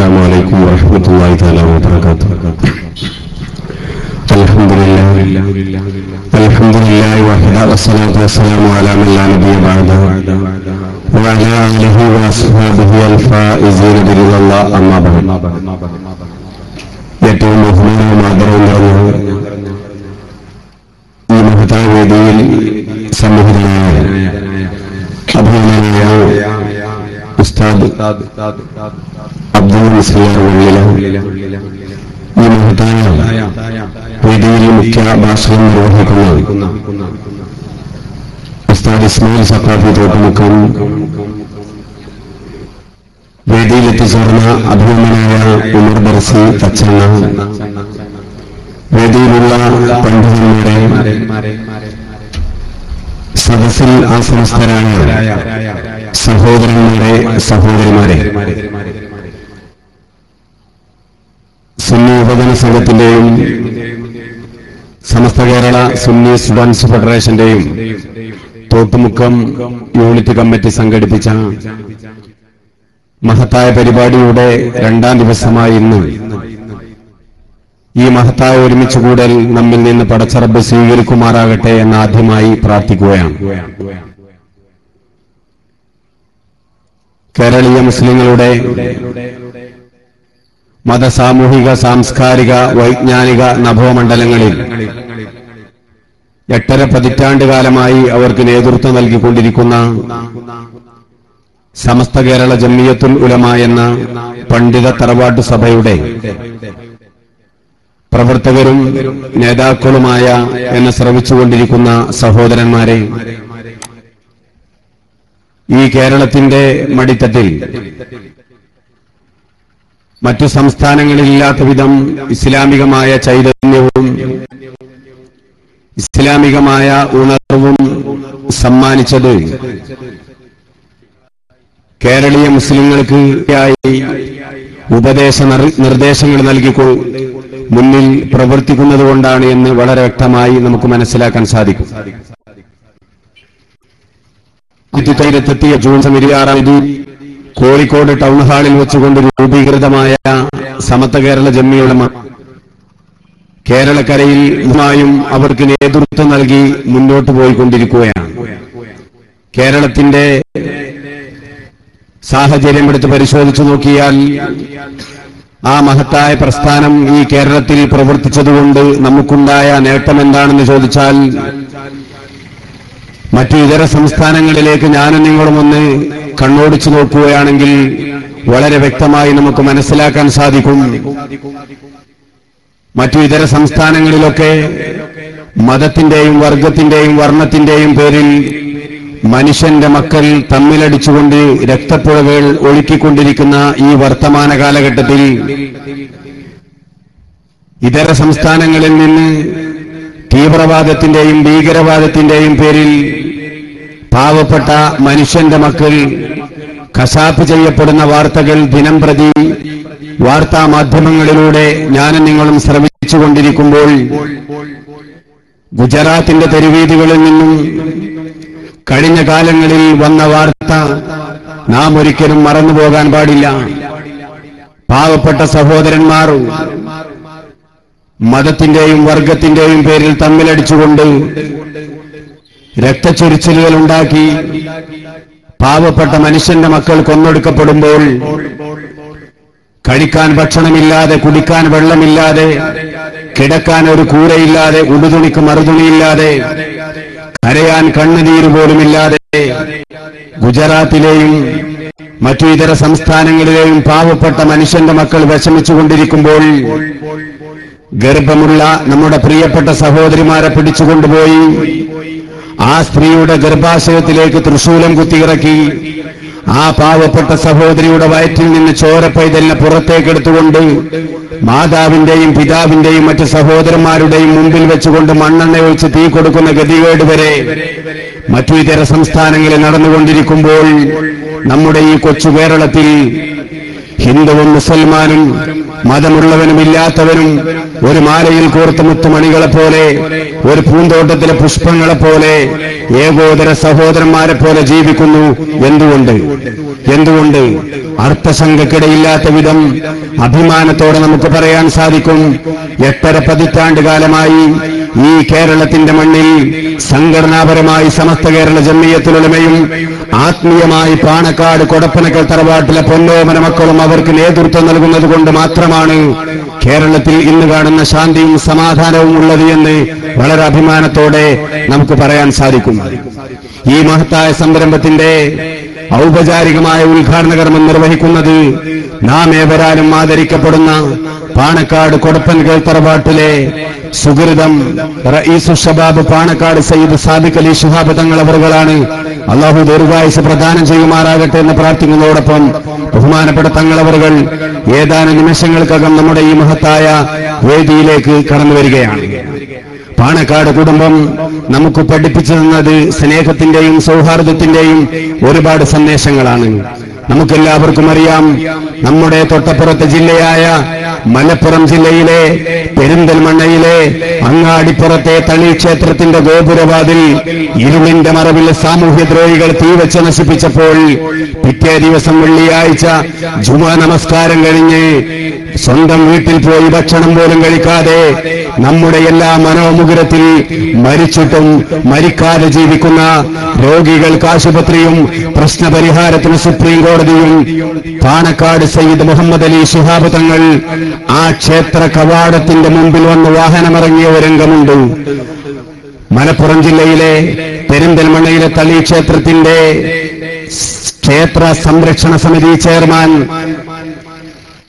السلام عليكم ورحمة الله تعالى وبركاته الحمد لله الحمد لله وحده والصلاة والسلام على من لا نبي بعده وعلى آله وأصحابه الفائزين برضا الله أما بعد ഏറ്റവും ബഹുമാനവും ആദരവും നിറഞ്ഞ ഈ മഹത്തായ വേദിയിൽ സന്നിഹിതനായ അഭിമാനായ ഉസ്താദ് അബ്ദുൽ മുസ്ലിയാർ വള്ളില ഈ മഹത്തായ വേദിയിൽ മുഖ്യ ഭാഷണം നിർവഹിക്കുന്ന ഉസ്താദ് ഇസ്മായിൽ സക്കാഫി തോട്ടുമുക്കം വേദിയിൽ എത്തിച്ചേർന്ന അഭിമന്യനായ ഉമർ ദർസി തച്ചണ്ണ വേദിയിലുള്ള പണ്ഡിതന്മാരെ സദസ്സിൽ ആസനസ്ഥരായ സഹോദരന്മാരെ സഹോദരിമാരെ. സുന്നി യുവജന സംഘത്തിന്റെയും സമസ്ത കേരള സുന്നി സ്റ്റുഡൻസ് ഫെഡറേഷന്റെയും തോട്ടുമുക്കം യൂണിറ്റ് കമ്മിറ്റി സംഘടിപ്പിച്ച മഹത്തായ പരിപാടിയുടെ രണ്ടാം ദിവസമായ ഇന്ന് ഈ മഹത്തായ ഒരുമിച്ച് കൂടൽ നമ്മിൽ നിന്ന് പടച്ചറബ് സ്വീകരിക്കുമാറാകട്ടെ എന്ന് ആദ്യമായി പ്രാർത്ഥിക്കുകയാണ്. കേരളീയ മുസ്ലിങ്ങളുടെ മത സാമൂഹിക സാംസ്കാരിക വൈജ്ഞാനിക നഭോമണ്ഡലങ്ങളിൽ എട്ടര പതിറ്റാണ്ട് കാലമായി അവർക്ക് നേതൃത്വം നൽകിക്കൊണ്ടിരിക്കുന്ന സമസ്ത കേരള ജമ്മിയത്തുൽ ഉലമ എന്ന പണ്ഡിത തറവാട്ട് സഭയുടെ പ്രവർത്തകരും നേതാക്കളുമായ എന്നെ ശ്രവിച്ചുകൊണ്ടിരിക്കുന്ന സഹോദരന്മാരെ ഈ കേരളത്തിന്റെ മടിത്തട്ടിൽ മറ്റു സംസ്ഥാനങ്ങളിലില്ലാത്ത വിധം ഇസ്ലാമികമായ ചൈതന്യവും ഇസ്ലാമികമായ ഉണർവും സമ്മാനിച്ചത് കേരളീയ മുസ്ലിങ്ങൾക്ക് ഉപദേശ നിർദ്ദേശങ്ങൾ നൽകിക്കൊ മുന്നിൽ പ്രവർത്തിക്കുന്നത് കൊണ്ടാണ് എന്ന് വളരെ വ്യക്തമായി നമുക്ക് മനസ്സിലാക്കാൻ സാധിക്കും. ആയിരത്തെത്തിയ ജൂൺ ഇരുപത്തിയാറാം തീയതി കോഴിക്കോട് ടൗൺ ഹാളിൽ വെച്ചുകൊണ്ട് രൂപീകൃതമായ സമത്വ കേരള ജമ്മിയുടമ കേരളക്കരയിൽ ഇതുമായും അവർക്ക് നേതൃത്വം നൽകി മുന്നോട്ട് പോയിക്കൊണ്ടിരിക്കുകയാണ്. കേരളത്തിന്റെ സാഹചര്യം എടുത്ത് പരിശോധിച്ചു നോക്കിയാൽ ആ മഹത്തായ പ്രസ്ഥാനം ഈ കേരളത്തിൽ പ്രവർത്തിച്ചതുകൊണ്ട് നമുക്കുണ്ടായ നേട്ടം എന്താണെന്ന് ചോദിച്ചാൽ മറ്റു ഇതര സംസ്ഥാനങ്ങളിലേക്ക് ഞാനും നിങ്ങളും ഒന്ന് കണ്ണോടിച്ചു നോക്കുകയാണെങ്കിൽ വളരെ വ്യക്തമായി നമുക്ക് മനസ്സിലാക്കാൻ സാധിക്കും. മറ്റു ഇതര സംസ്ഥാനങ്ങളിലൊക്കെ മതത്തിന്റെയും വർഗത്തിന്റെയും വർണത്തിന്റെയും പേരിൽ മനുഷ്യന്റെ മക്കൾ തമ്മിലടിച്ചുകൊണ്ട് രക്തപ്പുഴകൾ ഒഴുക്കിക്കൊണ്ടിരിക്കുന്ന ഈ വർത്തമാന കാലഘട്ടത്തിൽ ഇതര സംസ്ഥാനങ്ങളിൽ നിന്ന് തീവ്രവാദത്തിന്റെയും ഭീകരവാദത്തിന്റെയും പേരിൽ പാവപ്പെട്ട മനുഷ്യന്റെ മക്കൾ കശാപ്പ് ചെയ്യപ്പെടുന്ന വാർത്തകൾ ദിനം പ്രതി വാർത്താ മാധ്യമങ്ങളിലൂടെ ഞാനും നിങ്ങളും ശ്രമിച്ചുകൊണ്ടിരിക്കുമ്പോൾ ഗുജറാത്തിന്റെ തെരുവീതികളിൽ നിന്നും കഴിഞ്ഞ കാലങ്ങളിൽ വന്ന വാർത്ത നാം ഒരിക്കലും മറന്നുപോകാൻ പാടില്ല. പാവപ്പെട്ട സഹോദരന്മാർ മതത്തിന്റെയും വർഗത്തിന്റെയും പേരിൽ തമ്മിലടിച്ചുകൊണ്ട് രക്തച്ചൊരിച്ചിലുകൾ ഉണ്ടാക്കി പാവപ്പെട്ട മനുഷ്യന്റെ മക്കൾ കൊന്നൊടുക്കപ്പെടുമ്പോൾ കഴിക്കാൻ ഭക്ഷണമില്ലാതെ കുടിക്കാൻ വെള്ളമില്ലാതെ കിടക്കാൻ ഒരു കൂരയില്ലാതെ ഉടുതുണിക്ക് മറുതുണിയില്ലാതെ കരയാൻ കണ്ണുനീര് പോലുമില്ലാതെ ഗുജറാത്തിലെയും മറ്റു ഇതര സംസ്ഥാനങ്ങളിലെയും പാവപ്പെട്ട മനുഷ്യന്റെ മക്കൾ വിഷമിച്ചുകൊണ്ടിരിക്കുമ്പോൾ ഗർഭമുള്ള നമ്മുടെ പ്രിയപ്പെട്ട സഹോദരിമാരെ പിടിച്ചുകൊണ്ടുപോയി ആ സ്ത്രീയുടെ ഗർഭാശയത്തിലേക്ക് തൃശൂലം കുത്തിയിറക്കി. ആ പാവപ്പെട്ട സഹോദരിയുടെ വയറ്റിൽ നിന്ന് ചോരപ്പൈതലിനെ പുറത്തേക്കെടുത്തുകൊണ്ട് മാതാവിന്റെയും പിതാവിന്റെയും മറ്റ് സഹോദരന്മാരുടെയും മുമ്പിൽ വെച്ചുകൊണ്ട് മണ്ണെണ്ണ ഒഴിച്ച് തീ കൊടുക്കുന്ന ഗതികേട് വരെ മറ്റു ഇതര സംസ്ഥാനങ്ങളിൽ നടന്നുകൊണ്ടിരിക്കുമ്പോൾ നമ്മുടെ ഈ കൊച്ചു കേരളത്തിൽ ഹിന്ദുവും മുസൽമാനും മതമുള്ളവനും ഇല്ലാത്തവനും ഒരു മാലയിൽ കോർത്ത മുത്തുമണികളെ പോലെ ഒരു പൂന്തോട്ടത്തിലെ പുഷ്പങ്ങളെ പോലെ ഏകോദര സഹോദരന്മാരെ പോലെ ജീവിക്കുന്നു. എന്തുകൊണ്ട്? എന്തുകൊണ്ട്? അർത്ഥശങ്കക്കിടയില്ലാത്ത വിധം അഭിമാനത്തോടെ നമുക്ക് പറയാൻ സാധിക്കും. എട്ടര പതിറ്റാണ്ട് കാലമായി ഈ കേരളത്തിന്റെ മണ്ണിൽ സംഘടനാപരമായി സമസ്ത കേരള ജമ്മിയത്തിലുടമയും ആത്മീയമായി പാണക്കാട് കൊടപ്പനക്കൽ തറവാട്ടിലെ പൊന്നോമന മക്കളും അവർക്ക് നേതൃത്വം നൽകുന്നത് കൊണ്ട് മാത്രമാണ് കേരളത്തിൽ ഇന്ന് കാണുന്ന ശാന്തിയും സമാധാനവും ഉള്ളത് എന്ന് വളരെ അഭിമാനത്തോടെ നമുക്ക് പറയാൻ സാധിക്കും. ഈ മഹത്തായ സംരംഭത്തിന്റെ ഔപചാരികമായ ഉദ്ഘാടന കർമ്മം നിർവഹിക്കുന്നത് നാം ഏവരാലും ആദരിക്കപ്പെടുന്ന പാണക്കാട് കൊടപ്പൻകേൾ തറവാട്ടിലെ സുഹൃതം റഈസു ഷബാബ് പാണക്കാട് സയ്യിദ് സാദിഖ് അലി ശുഹാബ് തങ്ങൾ അള്ളാഹു ദീർഘായുസ് പ്രദാനം ചെയ്യുമാറാകട്ടെ എന്ന് പ്രാർത്ഥിക്കുന്നതോടൊപ്പം ബഹുമാനപ്പെട്ട തങ്ങളവറുകൾ ഏതാനും നിമിഷങ്ങൾക്കകം നമ്മുടെ ഈ മഹത്തായ വേദിയിലേക്ക് കടന്നു വരികയാണ്. പാണക്കാട് കുടുംബം നമുക്ക് പഠിപ്പിച്ചു തന്നത് സ്നേഹത്തിന്റെയും സൗഹാർദ്ദത്തിന്റെയും ഒരുപാട് സന്ദേശങ്ങളാണ്. നമുക്കെല്ലാവർക്കും അറിയാം നമ്മുടെ തൊട്ടപ്പുറത്തെ ജില്ലയായ മലപ്പുറം ജില്ലയിലെ പെരിന്തൽമണ്ണയിലെ അങ്ങാടിപ്പുറത്തെ തളി ക്ഷേത്രത്തിന്റെ ഗോപുരവാതിൽ ഇരുളിന്റെ മറവിൽ സാമൂഹ്യദ്രോഹികൾ തീവച്ച് നശിപ്പിച്ചപ്പോൾ പിറ്റേ ദിവസം വെള്ളിയാഴ്ച ജുമാ നമസ്കാരം കഴിഞ്ഞ് സ്വന്തം വീട്ടിൽ പോയി ഭക്ഷണം പോലും കഴിക്കാതെ നമ്മുടെ എല്ലാ മനോമുഖരത്തിൽ മരിച്ചിട്ടും മരിക്കാതെ ജീവിക്കുന്ന രോഗികൾക്ക് ആശുപത്രിയും പ്രശ്നപരിഹാരത്തിന് സുപ്രീം കോടതിയും പാണക്കാട് സയ്യിദ് മുഹമ്മദ് അലി ശിഹാബ് തങ്ങൾ ആ ക്ഷേത്ര കവാടത്തിന്റെ മുമ്പിൽ വന്ന് വാഹനമിറങ്ങിയ ഒരു രംഗമുണ്ട്. മലപ്പുറം ജില്ലയിലെ പെരിന്തൽമണ്ണയിലെ തളി ക്ഷേത്രത്തിന്റെ ക്ഷേത്ര സംരക്ഷണ സമിതി ചെയർമാൻ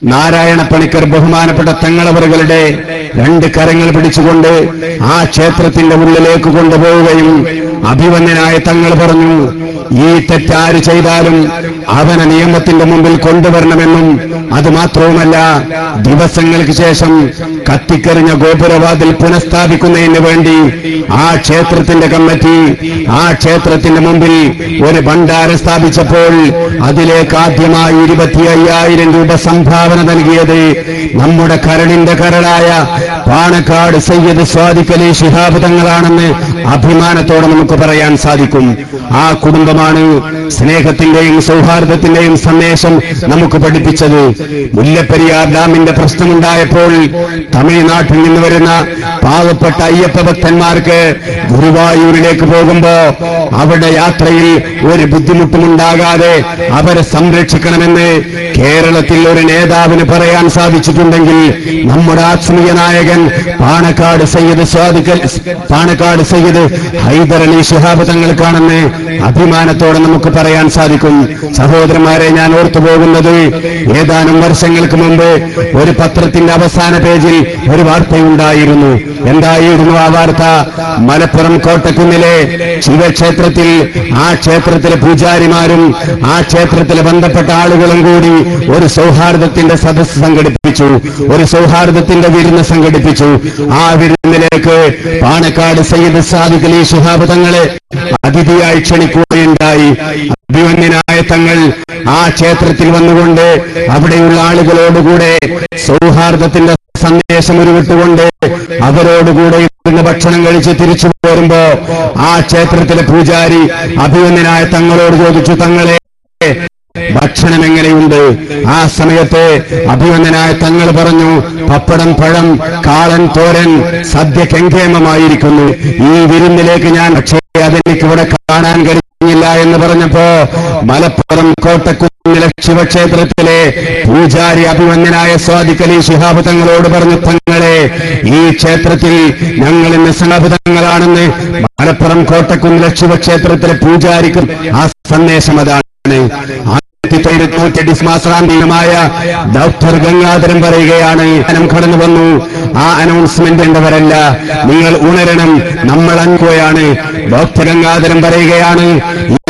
നാരായണ പണിക്കർ ബഹുമാനപ്പെട്ട തങ്ങളവറുകളുടെ രണ്ട് കരങ്ങൾ പിടിച്ചുകൊണ്ട് ആ ക്ഷേത്രത്തിന്റെ ഉള്ളിലേക്ക് കൊണ്ടുപോവുകയും അഭിവന്യനായ തങ്ങൾ പറഞ്ഞു ഈ തെറ്റാര് ചെയ്താലും അവനെ നിയമത്തിന്റെ മുമ്പിൽ കൊണ്ടുവരണമെന്നും അത് മാത്രവുമല്ല ദിവസങ്ങൾക്ക് ശേഷം കത്തിക്കെറിഞ്ഞ ഗോപുരവാതിൽ പുനഃസ്ഥാപിക്കുന്നതിന് വേണ്ടി ആ ക്ഷേത്രത്തിന്റെ കമ്മിറ്റി ആ ക്ഷേത്രത്തിന്റെ മുമ്പിൽ ഒരു ഭണ്ഡാരം സ്ഥാപിച്ചപ്പോൾ അതിലേക്ക് ആദ്യമായി ഇരുപത്തി അയ്യായിരം രൂപ സംഭാവന നൽകിയത് നമ്മുടെ കരളിന്റെ കരളായ പാണക്കാട് സയ്യദ് സ്വാദിഖലി ശിഹാബ് തങ്ങളാണെന്ന് അഭിമാനത്തോടെ നമുക്ക് പറയാൻ സാധിക്കും. ആ കുടുംബമാണ് സ്നേഹത്തിന്റെയും സൗഹാർദ്ദത്തിന്റെയും സന്ദേശം നമുക്ക് പഠിപ്പിച്ചത്. മുല്ലപ്പെരിയാർ ഡാമിന്റെ പ്രശ്നമുണ്ടായപ്പോൾ തമിഴ്നാട്ടിൽ നിന്ന് വരുന്ന പാവപ്പെട്ട അയ്യപ്പ ഭക്തന്മാർക്ക് ഗുരുവായൂരിലേക്ക് പോകുമ്പോ അവിടെ യാത്രയിൽ ഒരു ബുദ്ധിമുട്ടുമുണ്ടാകാതെ അവരെ സംരക്ഷിക്കണമെന്ന് കേരളത്തിൽ ഒരു നേതാവിന് പറയാൻ സാധിച്ചിട്ടുണ്ടെങ്കിൽ നമ്മുടെ ആത്മീയ നായകൻ പാണക്കാട് സയ്യിദ് സ്വാദിക്കൽ പാണക്കാട് സയ്യിദ് ഹൈദർ അലി തങ്ങൾ കാണുന്ന അഭിമാനത്തോടെ നമുക്ക് പറയാൻ സാധിക്കും. സഹോദരന്മാരെ ഞാൻ ഓർത്തു പോകുന്നത് ഏതാനും വർഷങ്ങൾക്ക് മുമ്പ് ഒരു പത്രത്തിന്റെ അവസാന പേജിൽ ഒരു വാർത്തയുണ്ടായിരുന്നു. എന്തായിരുന്നു ആ വാർത്ത? മലപ്പുറം കോട്ടക്കുന്നിലെ ശിവക്ഷേത്രത്തിൽ ആ ക്ഷേത്രത്തിലെ പൂജാരിമാരും ആ ക്ഷേത്രത്തിലെ ബന്ധപ്പെട്ട ആളുകളും കൂടി ഒരു സൗഹാർദ്ദത്തിന്റെ സദസ്സ് സംഘടിപ്പിച്ചു. ഒരു സൗഹാർദ്ദത്തിന്റെ വിരുന്ന് സംഘടിപ്പിച്ചു. ആ വിരുന്നിലേക്ക് പാണക്കാട് സയ്യിദ് സാദിഖ് അലി ശുഹാബ് തങ്ങളെ അതിഥിയായി ക്ഷണിക്കുകയുണ്ടായി. അഭിമന്യനായ തങ്ങൾ ആ ക്ഷേത്രത്തിൽ വന്നുകൊണ്ട് അവിടെയുള്ള ആളുകളോടുകൂടെ സൗഹാർദ്ദത്തിന്റെ സന്ദേശം ഉരുവിട്ടുകൊണ്ട് അവരോടുകൂടെ ഭക്ഷണം കഴിച്ച് തിരിച്ചു പോരുമ്പോ ആ ക്ഷേത്രത്തിലെ പൂജാരി അഭിമന്യനായ തങ്ങളോട് ചോദിച്ചു തങ്ങളെ ഭക്ഷണം എങ്ങനെയുണ്ട് ആ സമയത്ത് അഭിമന്യനായ തങ്ങൾ പറഞ്ഞു പപ്പടം പഴം കാളൻ തോരൻ സദ്യ കെങ്കേമമായിരിക്കുന്നു ഈ വിരുന്നിലേക്ക് ഞാൻ പക്ഷേ അതെനിക്ക് ഇവിടെ കാണാൻ കഴിഞ്ഞില്ല എന്ന് പറഞ്ഞപ്പോ മലപ്പുറം കോട്ടക്കുന്നിലെ ശിവക്ഷേത്രത്തിലെ പൂജാരി അഭിമന്യനായ സ്വാദിക്കലി ശിഹാബ് തങ്ങളോട് പറഞ്ഞു തങ്ങളെ ഈ ക്ഷേത്രത്തിൽ ഞങ്ങൾ ഇന്ന് സഹബുതങ്ങളാണെന്ന് മലപ്പുറം കോട്ടക്കുന്നിലെ ശിവക്ഷേത്രത്തിലെ പൂജാരിക്കും ആ സന്ദേശം അതാണ്. 没有 ആയിരത്തി തൊണ്ണൂറ്റി ഡിസ്മാസാന്തീയമായ ഡോക്ടർ ഗംഗാധരൻ പറയുകയാണ് അനം കടന്നു വന്നു. ആ അനൗൺസ്മെന്റ് ഉണ്ടവരല്ല നിങ്ങൾ ഉണരണം. നമ്മൾ അൻകുകയാണ് ഡോക്ടർ ഗംഗാധരൻ പറയുകയാണ്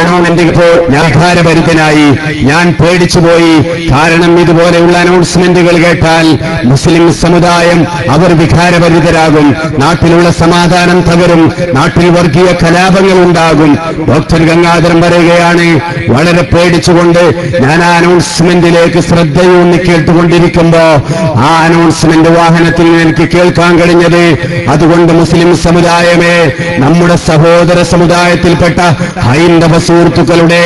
അനൗൺസ്മെന്റ് ഞാൻ ഭാരഭരിതനായി ഞാൻ പേടിച്ചുപോയി. കാരണം ഇതുപോലെയുള്ള അനൗൺസ്മെന്റുകൾ കേട്ടാൽ മുസ്ലിം സമുദായം അവർ വികാരഭരിതരാകും. നാട്ടിലുള്ള സമാധാനം തകരും. നാട്ടിൽ വർഗീയ കലാപങ്ങൾ ഉണ്ടാകും ഡോക്ടർ ഗംഗാധരൻ പറയുകയാണ് വളരെ പേടിച്ചുകൊണ്ട് ഞാൻ ആ അനൗൺസ്മെന്റിലേക്ക് ശ്രദ്ധയൂന്നി കേട്ടുകൊണ്ടിരിക്കുമ്പോ ആ അനൗൺസ്മെന്റ് വാഹനത്തിൽ എനിക്ക് കേൾക്കാൻ കഴിഞ്ഞത് അതുകൊണ്ട് മുസ്ലിം സമുദായമേ നമ്മുടെ സഹോദര സമുദായത്തിൽപ്പെട്ട ഹൈന്ദവ സുഹൃത്തുക്കളുടെ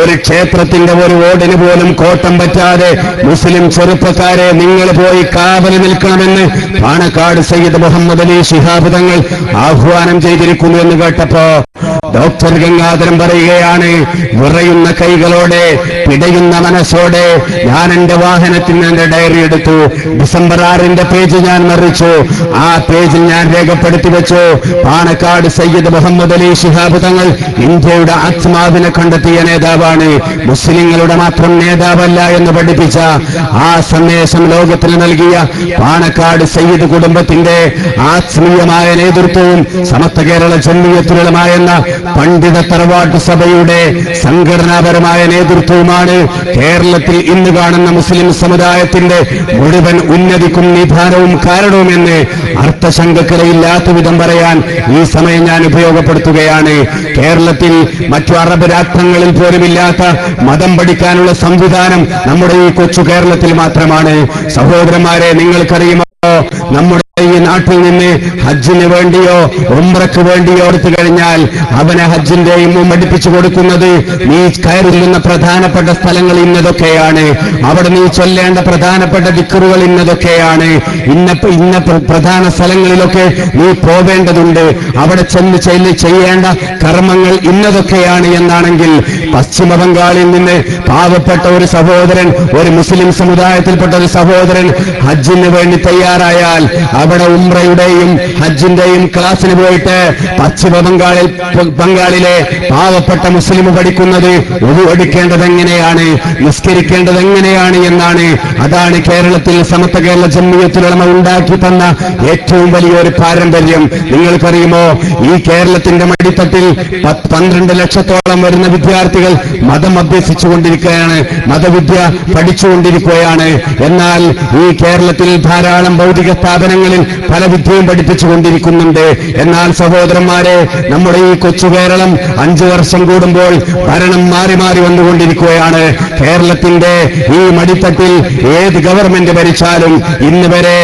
ഒരു ക്ഷേത്രത്തിന്റെ ഒരു ഓടിന് പോലും കോട്ടം പറ്റാതെ മുസ്ലിം ചെറുപ്പക്കാരെ നിങ്ങൾ പോയി കാവൽ നിൽക്കണമെന്ന് പാണക്കാട് സയ്യിദ് മുഹമ്മദ് അലി ശിഹാബ് തങ്ങൾ ആഹ്വാനം ചെയ്തിരിക്കുന്നു എന്ന് കേട്ടപ്പോ ഡോക്ടർ ഗംഗാധരൻ പറയുകയാണ് വിറയുന്ന കൈകളോടെ പിടയുന്ന മനസ്സോടെ ഞാൻ എന്റെ വാഹനത്തിൽ എന്റെ ഡയറി എടുത്തു. ഡിസംബർ ആറിന്റെ പേജ് ഞാൻ മറിച്ചു. ആ പേജിൽ ഞാൻ രേഖപ്പെടുത്തി വെച്ചു. പാണക്കാട് സയ്യിദ് മുഹമ്മദ് അലി ശിഹാബ് തങ്ങൾ ഇന്ത്യയുടെ ആത്മാവിനെ കണ്ടെത്തിയ നേതാവാണ്. മുസ്ലിങ്ങളുടെ മാത്രം നേതാവല്ല എന്ന് പഠിപ്പിച്ച ആ സന്ദേശം ലോകത്തിന് നൽകിയ പാണക്കാട് സയ്യിദ് കുടുംബത്തിന്റെ ആത്മീയമായ നേതൃത്വവും സമസ്ത കേരള ജന്മീയത്തിലുള്ളമായെന്ന പണ്ഡിത തറവാട്ട് സഭയുടെ സംഘടനാപരമായ നേതൃത്വവുമാണ് കേരളത്തിൽ ഇന്ന് കാണുന്ന മുസ്ലിം സമുദായത്തിന്റെ മുഴുവൻ ഉന്നതിക്കും നിധാനവും കാരണവുമെന്ന് അർത്ഥശങ്കക്കിടയില്ലാത്ത വിധം പറയാൻ ഈ സമയം ഞാൻ ഉപയോഗപ്പെടുത്തുകയാണ്. കേരളത്തിൽ മറ്റു അറബ് രാഷ്ട്രങ്ങളിൽ പോലുമില്ലാത്ത മതം പഠിക്കാനുള്ള സംവിധാനം നമ്മുടെ ഈ കൊച്ചു കേരളത്തിൽ മാത്രമാണ്. സഹോദരന്മാരെ നിങ്ങൾക്കറിയുമോ? നമ്മുടെ ഈ നാട്ടിൽ നിന്ന് ഹജ്ജിന് വേണ്ടിയോ ഉംറക്ക് വേണ്ടിയോ എടുത്തു കഴിഞ്ഞാൽ അവനെ ഹജ്ജിന്റെയും പഠിപ്പിച്ചു കൊടുക്കുന്നത് നീ കയറിയിരുന്ന പ്രധാനപ്പെട്ട സ്ഥലങ്ങൾ ഇന്നതൊക്കെയാണ്. അവിടെ നീ ചൊല്ലേണ്ട പ്രധാനപ്പെട്ട ദിക്കറുകൾ ഇന്നതൊക്കെയാണ്. ഇന്ന ഇന്ന പ്രധാന സ്ഥലങ്ങളിലൊക്കെ നീ പോവേണ്ടതുണ്ട്. അവിടെ ചെന്ന് ചെല്ല് ചെയ്യേണ്ട കർമ്മങ്ങൾ ഇന്നതൊക്കെയാണ് എന്നാണെങ്കിൽ പശ്ചിമ ബംഗാളിൽ നിന്ന് പാവപ്പെട്ട ഒരു സഹോദരൻ ഒരു മുസ്ലിം സമുദായത്തിൽപ്പെട്ട ഒരു സഹോദരൻ ഹജ്ജിന് വേണ്ടി തയ്യാറായാൽ അവിടെ ഉംറയുടെയും ഹജ്ജിന്റെയും ക്ലാസ്സിന് പോയിട്ട് പശ്ചിമ ബംഗാളിൽ ബംഗാളിലെ പാവപ്പെട്ട മുസ്ലിം പഠിക്കുന്നത് ഒഴിവെടുക്കേണ്ടത് എങ്ങനെയാണ് നിസ്കരിക്കേണ്ടത് എങ്ങനെയാണ് എന്നാണ്. അതാണ് കേരളത്തിൽ സമത്വ കേരള ജമ്മിയത്തിലുള്ളമ ഉണ്ടാക്കി തന്ന ഏറ്റവും വലിയൊരു പാരമ്പര്യം. നിങ്ങൾക്കറിയുമോ? ഈ കേരളത്തിന്റെ മടിത്തട്ടിൽ പന്ത്രണ്ട് ലക്ഷത്തോളം വരുന്ന വിദ്യാർത്ഥികൾ മതം അഭ്യസിച്ചുകൊണ്ടിരിക്കുകയാണ് മതവിദ്യ പഠിച്ചുകൊണ്ടിരിക്കുകയാണ്. എന്നാൽ ഈ കേരളത്തിൽ ധാരാളം ഭൗതിക സ്ഥാപനങ്ങളിൽ പല വിദ്യയും പഠിപ്പിച്ചുകൊണ്ടിരിക്കുന്നുണ്ട് എന്നാൽ സഹോദരന്മാരെ നമ്മുടെ ഈ കൊച്ചു കേരളം അഞ്ചു വർഷം കൂടുമ്പോൾ ഭരണം മാറി മാറി വന്നുകൊണ്ടിരിക്കുകയാണ്. കേരളത്തിന്റെ ഈ മടിത്തട്ടിൽ ഏത് ഗവൺമെന്റ് ഭരിച്ചാലും ഇന്ന് വരെ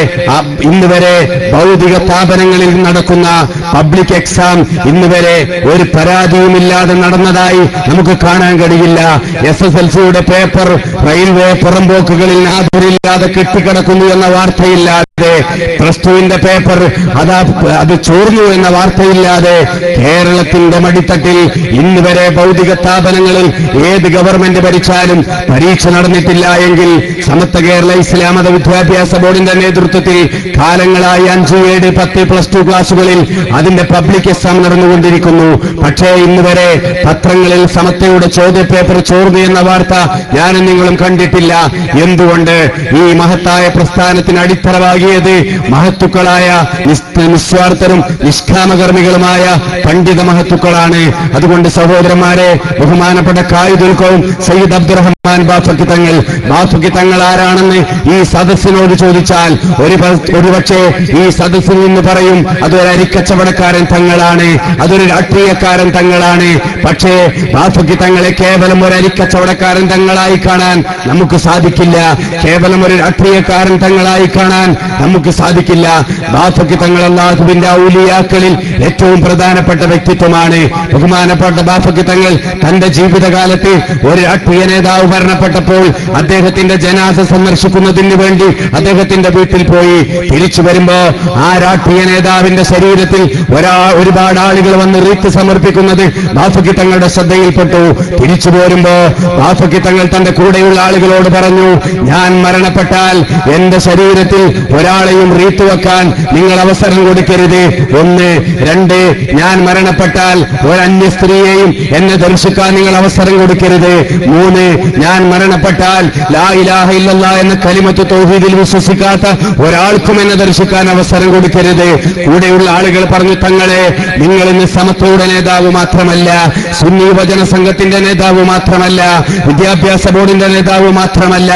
ഇന്ന് വരെ ഭൗതിക സ്ഥാപനങ്ങളിൽ നടക്കുന്ന പബ്ലിക് എക്സാം ഇന്ന് വരെ ഒരു പരാതിയുമില്ലാതെ നടന്നതായി നമുക്ക് കാണാൻ കഴിയില്ല. എസ് എസ് എൽ സിയുടെ പേപ്പർ റെയിൽവേ പുറമ്പോക്കുകളിൽ ആദരില്ലാതെ കെട്ടിക്കിടക്കുന്നു എന്ന വാർത്തയില്ലാതെ പ്ലസ് ടുവിന്റെ പേപ്പർ അതാ അത് ചോർന്നു എന്ന വാർത്തയില്ലാതെ കേരളത്തിന്റെ മടിത്തട്ടിൽ ഇന്ന് വരെ ഭൗതിക സ്ഥാപനങ്ങളിൽ ഏത് ഗവൺമെന്റ് ഭരിച്ചാലും പരീക്ഷ നടന്നിട്ടില്ല എങ്കിൽ സമത്വ കേരള ഇസ്ലാമത വിദ്യാഭ്യാസ ബോർഡിന്റെ നേതൃത്വത്തിൽ കാലങ്ങളായി അഞ്ച് ഏഴ് പത്ത് പ്ലസ് ടു ക്ലാസുകളിൽ അതിന്റെ പബ്ലിക് എക്സാം നടന്നുകൊണ്ടിരിക്കുന്നു. പക്ഷേ ഇന്ന് വരെ പത്രങ്ങളിൽ സമത്വയുടെ ചോദ്യപേപ്പർ ചോർന്നു എന്ന വാർത്ത ഞാനും നിങ്ങളും കണ്ടിട്ടില്ല. എന്തുകൊണ്ട് ഈ മഹത്തായ പ്രസ്ഥാനത്തിന് അടിത്തറവാകിയത് മഹത്തുക്കളായ നിസ്- നിസ്വാർത്ഥരും നിഷ്കാമകർമ്മികളുമായ പണ്ഡിത മഹത്തുക്കളാണ്. അതുകൊണ്ട് സഹോദരന്മാരെ ബഹുമാനപ്പെട്ട കായുദുൽക്കവും സയ്യിദ് അബ്ദുറഹ്മാൻ ബാഫക്കി തങ്ങൾ ബാഫക്കി തങ്ങൾ ആരാണെന്ന് ഈ സദസ്സിനോട് ചോദിച്ചാൽ ഒരു ഒരുപക്ഷെ ഈ സദസ്സിൽ നിന്ന് പറയും അതൊരു അരിക്കച്ചവടക്കാരൻ തങ്ങളാണ് അതൊരു രാഷ്ട്രീയക്കാരൻ തങ്ങളാണ്. പക്ഷേ ബാഫക്കി തങ്ങളെ കേവലം ഒരു അരിക്കച്ചവടക്കാരൻ തങ്ങളായി കാണാൻ നമുക്ക് സാധിക്കില്ല. കേവലം ഒരു രാഷ്ട്രീയക്കാരൻ തങ്ങളായി കാണാൻ നമുക്ക് സാധിക്കില്ല. ബാഫക്കി തങ്ങൾ അള്ളാഹുവിന്റെ ഔലിയാക്കളിൽ ഏറ്റവും പ്രധാനപ്പെട്ട വ്യക്തിത്വമാണ്. ബഹുമാനപ്പെട്ട ബാഫക്കി തങ്ങൾ തന്റെ ജീവിതകാലത്ത് ഒരു രാഷ്ട്രീയ നേതാവ് മരണപ്പെട്ടപ്പോൾ അദ്ദേഹത്തിന്റെ ജനാസ സന്ദർശിക്കുന്നതിന് വേണ്ടി അദ്ദേഹത്തിന്റെ വീട്ടിൽ പോയി. തിരിച്ചു വരുമ്പോ ആ രാഷ്ട്രീയ നേതാവിന്റെ ശരീരത്തിൽ ഒരാ ഒരുപാട് ആളുകൾ വന്ന് റീത്ത് സമർപ്പിക്കുന്നത് ബാഫക്കി തങ്ങളുടെ ശ്രദ്ധയിൽപ്പെട്ടു. തിരിച്ചു പോരുമ്പോ ബാഫക്കി തങ്ങൾ തന്റെ കൂടെയുള്ള ആളുകളോട് പറഞ്ഞു ഞാൻ മരണപ്പെട്ടാൽ എന്റെ ശരീരത്തിൽ ഒരാളെയും റീത്ത് വെക്കാൻ നിങ്ങൾ അവസരം കൊടുക്കരുത്. ഒന്ന് രണ്ട് ഞാൻ മരണപ്പെട്ടാൽ ഒരന്യ സ്ത്രീയെയും എന്നെ ദർശിക്കാൻ നിങ്ങൾ അവസരം കൊടുക്കരുത്. മൂന്ന് ഞാൻ മരണപ്പെട്ടാൽ ലാ ഇലാഹ ഇല്ലല്ലാ എന്ന കലിമത്ത് തൗഹീദിൽ വിശ്വസിക്കാത്ത ഒരാൾക്കും എന്നെ ദർശിക്കാൻ അവസരം കൊടുക്കരുത്. കൂടെയുള്ള ആളുകൾ പറഞ്ഞു തങ്ങളെ നിങ്ങൾ ഇന്ന് സമത്വയുടെ നേതാവ് മാത്രമല്ല സുന്നി യുവജന സംഘത്തിന്റെ നേതാവ് മാത്രമല്ല വിദ്യാഭ്യാസ ബോർഡിന്റെ നേതാവ് മാത്രമല്ല.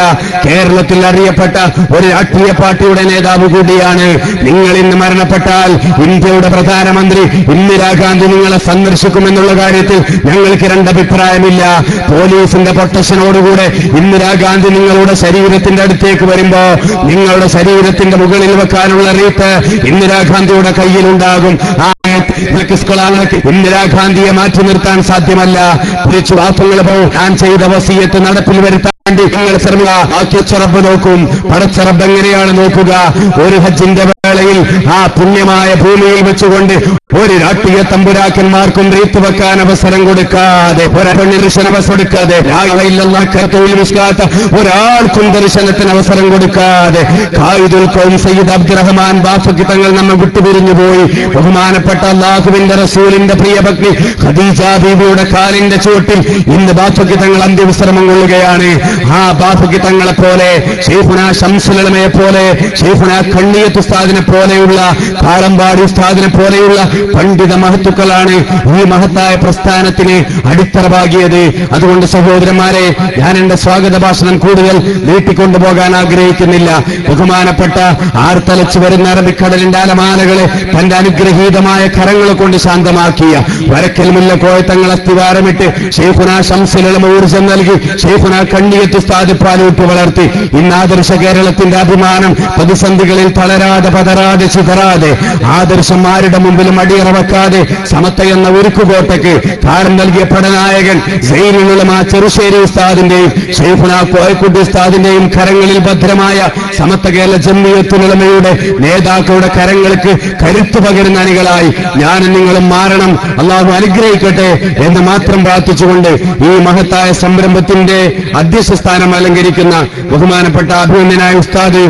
കേരളത്തിൽ അറിയപ്പെട്ട ഒരു രാഷ്ട്രീയ പാർട്ടിയുടെ നേതാവ് കൂടിയാണ്. നിങ്ങൾ ഇന്ന് മരണപ്പെട്ടാൽ ഇന്ത്യയുടെ പ്രധാനമന്ത്രി ഇന്ദിരാഗാന്ധി നിങ്ങളെ സന്ദർശിക്കുമെന്നുള്ള കാര്യത്തിൽ ഞങ്ങൾക്ക് രണ്ടഭിപ്രായമില്ല പോലീസിന്റെ പ്രൊട്ടക്ഷനോടുകൂടെ ഇന്ദിരാഗാന്ധി നിങ്ങളുടെ ശരീരത്തിന്റെ അടുത്തേക്ക് വരുമ്പോ നിങ്ങളുടെ ശരീരത്തിന്റെ മുകളിൽ വെക്കാനുള്ള റീത്ത് ഇന്ദിരാഗാന്ധിയുടെ കയ്യിലുണ്ടാകും. ആ ഇന്ദിരാഗാന്ധിയെ മാറ്റി നിർത്താൻ സാധ്യമല്ല. തിരിച്ചു വാപ്പങ്ങൾ ഞാൻ ചെയ്ത വസീയത്ത് നടപ്പിൽ വരുത്താൻ ശ്രമിക്കുക ആക്കിച്ചറബ് നോക്കും. എങ്ങനെയാണ് നോക്കുക? ഒരു ഹജ്ജിന്റെ വേളയിൽ ആ പുണ്യമായ ഭൂമിയിൽ വെച്ചുകൊണ്ട് ഒരു രാഷ്ട്രീയ തമ്പുരാക്കന്മാർക്കും റീത്ത് വെക്കാൻ അവസരം കൊടുക്കാതെ ദർശന അവസരം കൊടുക്കാതെ വിശ്വാത്ത ഒരാൾക്കും ദർശനത്തിന് അവസരം കൊടുക്കാതെ കായിദുൽ സയ്യിദ് അബ്ദുറഹ്മാൻ ബാഫക്ക് തങ്ങൾ നമ്മെ വിട്ടുപിരിഞ്ഞു പോയി. ബഹുമാനപ്പെട്ട അള്ളാഹുവിന്റെ റസൂലിന്റെ പ്രിയഭക്തി ഖദീജ ബീബിയുടെ കാലിന്റെ ചുവട്ടിൽ ഇന്ന് ബാഫക്ക് തങ്ങൾ അന്ത്യവിശ്രമം കൊള്ളുകയാണ്. ആ ബാഫക്ക് തങ്ങളെ പോലെ ഷെയ്ഫുന ശംസുലമയെ പോലെ ഷെയ്ഫുന കണ്ണിയത്ത് ഉസ്താദിനെ പോലെയുള്ള പാലമ്പാടി ഉസ്താദിനെ പോലെയുള്ള പണ്ഡിത മഹത്തുക്കളാണ് ഈ മഹത്തായ പ്രസ്ഥാനത്തിന് അടിത്തറ പാകിയത് അതുകൊണ്ട് സഹോദരന്മാരെ ഞാൻ എന്റെ സ്വാഗത ഭാഷണം കൂടുതൽ നീട്ടിക്കൊണ്ടുപോകാൻ ആഗ്രഹിക്കുന്നില്ല. ബഹുമാനപ്പെട്ട ആർത്തലച്ചു വരുന്ന അറബിക്കടലിന്റെ അലമാലകളെ തന്റെ അനുഗ്രഹീതമായ കരങ്ങൾ കൊണ്ട് ശാന്തമാക്കിയ വരക്കൽ മുല്ല കോയത്തങ്ങൾ അസ്ഥിവാരമിട്ട് ഷെയ്ഖുന ശംസിലുള്ള ഊർജം നൽകി ഷെയ്ഖുന കണ്ണിയത്ത് സ്ഥാപിപ്പാലൂട്ട് പാലൂട്ട് വളർത്തി. ഇന്ന് ആദർശ കേരളത്തിന്റെ അഭിമാനം പ്രതിസന്ധികളിൽ തളരാതെ പതരാതെ ചിതറാതെ ആദർശന്മാരുടെ മുമ്പിലും മടിയറ വെക്കാതെ സമത്ത എന്ന ഉരുക്കുകോട്ടയ്ക്ക് താരം നൽകിയ പടനായകൻ സൈനുളും ആ ചെറുശ്ശേരി ഉസ്താദിന്റെയും ഷെയ്ഫുണ കോയക്കുട്ടി ഉസ്താദിന്റെയും കരങ്ങളിൽ ഭദ്രമായ സമത്ത കേരള ജമ്മിയത്തിനുളമയുടെ നേതാക്കളുടെ കരങ്ങൾക്ക് കരുത്തു പകരുന്ന അണികളായി ഞാൻ നിങ്ങളും മാറണം അള്ളാഹു അനുഗ്രഹിക്കട്ടെ എന്ന് മാത്രം പ്രാർത്ഥിച്ചുകൊണ്ട് ഈ മഹത്തായ സംരംഭത്തിന്റെ അധ്യക്ഷ സ്ഥാനം അലങ്കരിക്കുന്ന ബഹുമാനപ്പെട്ട അഭിനന്ദനായ ഉസ്താദ്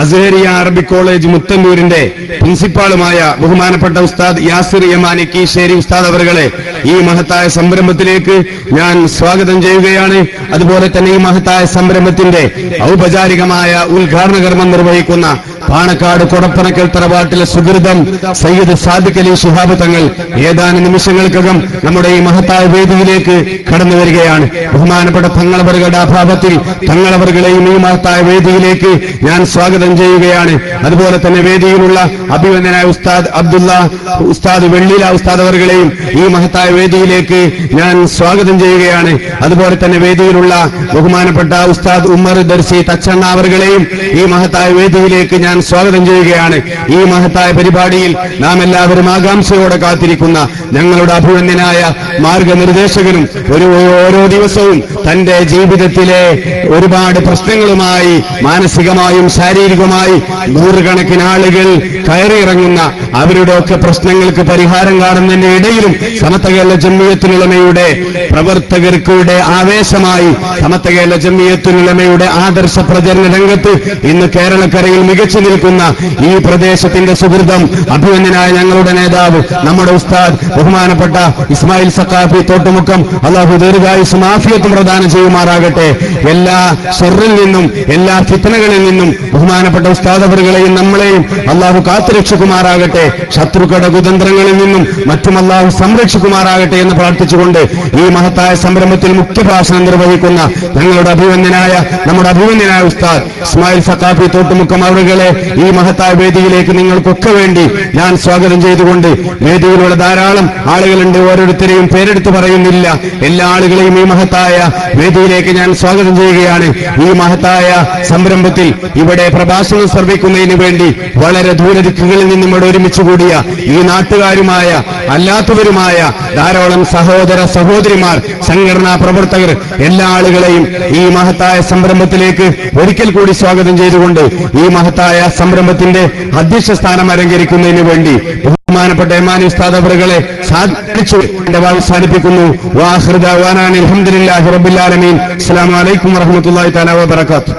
അസേറിയ അറബി കോളേജ് മുത്തന്നൂരിന്റെ പ്രിൻസിപ്പാളുമായ ബഹുമാനപ്പെട്ട ഉസ്താദ് യാസിർ യമാനി കീശേരി ഉസ്താദ് അവരുകളെ ഈ മഹത്തായ സംരംഭത്തിലേക്ക് ഞാൻ സ്വാഗതം ചെയ്യുകയാണ്. അതുപോലെ തന്നെ ഈ മഹത്തായ സംരംഭത്തിന്റെ ഔപചാരികമായ ഉദ്ഘാടന കർമ്മം നിർവഹിക്കുന്ന പാണക്കാട് കൊടപ്പനക്കൽ തറവാട്ടിലെ സുഹൃതം സയ്യിദ് സാദിഖ് അലി സുഹാബ് തങ്ങൾ ഏതാനും നിമിഷങ്ങൾക്കകം നമ്മുടെ ഈ മഹത്തായ വേദിയിലേക്ക് കടന്നു വരികയാണ്. ബഹുമാനപ്പെട്ട തങ്ങളവറുകളുടെ അഭാവത്തിൽ തങ്ങളവറുകളെയും ഈ മഹത്തായ വേദിയിലേക്ക് ഞാൻ സ്വാഗതം ചെയ്യുകയാണ്. അതുപോലെ തന്നെ വേദിയിലുള്ള അഭിവന്ദനായ ഉസ്താദ് അബ്ദുള്ള ഉസ്താദ് വെള്ളില ഉസ്താദ് അവറുകളെയും ഈ മഹത്തായ വേദിയിലേക്ക് ഞാൻ സ്വാഗതം ചെയ്യുകയാണ്. അതുപോലെ തന്നെ വേദിയിലുള്ള ബഹുമാനപ്പെട്ട ഉസ്താദ് ഉമ്മർ ദർശി തച്ചണ്ണ അവറുകളെയും ഈ മഹത്തായ വേദിയിലേക്ക് ഞാൻ സ്വാഗതം ചെയ്യുകയാണ്. ഈ മഹത്തായ പരിപാടിയിൽ നാം എല്ലാവരും ആകാംക്ഷയോടെ കാത്തിരിക്കുന്ന ഞങ്ങളുടെ അഭിമന്യനായ മാർഗനിർദ്ദേശകനും ഒരു ഓരോ ദിവസവും തന്റെ ജീവിതത്തിലെ ഒരുപാട് പ്രശ്നങ്ങളുമായി മാനസികമായും ശാരീരികമായി നൂറുകണക്കിന് ആളുകൾ കയറിയിറങ്ങുന്ന അവരുടെ ഒക്കെ പ്രശ്നങ്ങൾക്ക് പരിഹാരം കാണുന്നതിന്റെ ഇടയിലും സമത്തകേരള ജമ്മിയത്തിനുളമയുടെ പ്രവർത്തകർക്കുടെ ആവേശമായി സമത്തകേരള ജമ്മിയത്തിനുളമയുടെ ആദർശ പ്രചരണ രംഗത്ത് ഇന്ന് കേരളക്കരയിൽ മികച്ചു നിൽക്കുന്ന ഈ പ്രദേശത്തിന്റെ സുഹൃതം അഭിമന്യനായ ഞങ്ങളുടെ നേതാവ് നമ്മുടെ ഉസ്താദ് ബഹുമാനപ്പെട്ട ഇസ്മായിൽ സക്കാഫി തോട്ടുമുക്കം. അള്ളാഹു ദീർഘായുസും ആഫിയത്തും പ്രദാനം ചെയ്യുമാറാകട്ടെ. എല്ലാ ഷെറിൽ നിന്നും എല്ലാ ഫിത്തനകളിൽ നിന്നും ബഹുമാനപ്പെട്ട ഉസ്താദവറുകളെയും നമ്മളെയും അള്ളാഹു കാത്തുരക്ഷിക്കുമാറാകട്ടെ. ശത്രുക്കളുടെ കുതന്ത്രങ്ങളിൽ നിന്നും മറ്റും അള്ളാഹു സംരക്ഷിക്കുമാറാകട്ടെ എന്ന് പ്രാർത്ഥിച്ചുകൊണ്ട് ഈ മഹത്തായ സംരംഭത്തിൽ മുഖ്യ ഭാഷണം നിർവഹിക്കുന്ന ഞങ്ങളുടെ അഭിമന്യനായ നമ്മുടെ അഭിമന്യനായ ഉസ്താദ് ഇസ്മായിൽ സക്കാഫി തോട്ടുമുക്കം ഈ മഹത്തായ വേദിയിലേക്ക് നിങ്ങൾക്കൊക്കെ വേണ്ടി ഞാൻ സ്വാഗതം ചെയ്തുകൊണ്ട് വേദിയിലുള്ള ധാരാളം ആളുകളുണ്ട്. ഓരോരുത്തരെയും പേരെടുത്ത് പറയുന്നില്ല. എല്ലാ ആളുകളെയും ഈ മഹത്തായ വേദിയിലേക്ക് ഞാൻ സ്വാഗതം ചെയ്യുകയാണ്. ഈ മഹത്തായ സംരംഭത്തിൽ ഇവിടെ പ്രഭാഷണം ശ്രമിക്കുന്നതിന് വേണ്ടി വളരെ ദൂരദിക്കുകളിൽ നിന്നും ഇവിടെ ഒരുമിച്ച് കൂടിയ ഈ നാട്ടുകാരുമായ അല്ലാത്തവരുമായ ധാരാളം സഹോദര സഹോദരിമാർ സംഘടനാ പ്രവർത്തകർ എല്ലാ ആളുകളെയും ഈ മഹത്തായ സംരംഭത്തിലേക്ക് ഒരിക്കൽ കൂടി സ്വാഗതം ചെയ്തുകൊണ്ട് ഈ മഹത്തായ സംരംഭത്തിന്റെ അധ്യക്ഷ സ്ഥാനം അലങ്കരിക്കുന്നതിന് വേണ്ടി ബഹുമാനപ്പെട്ട എമാനി ഉസ്താദ് എന്റെ അവസാനിപ്പിക്കുന്നു അലൈക്കും വറഹ്മത്തുള്ളാഹി തആല വബറകാതുഹു.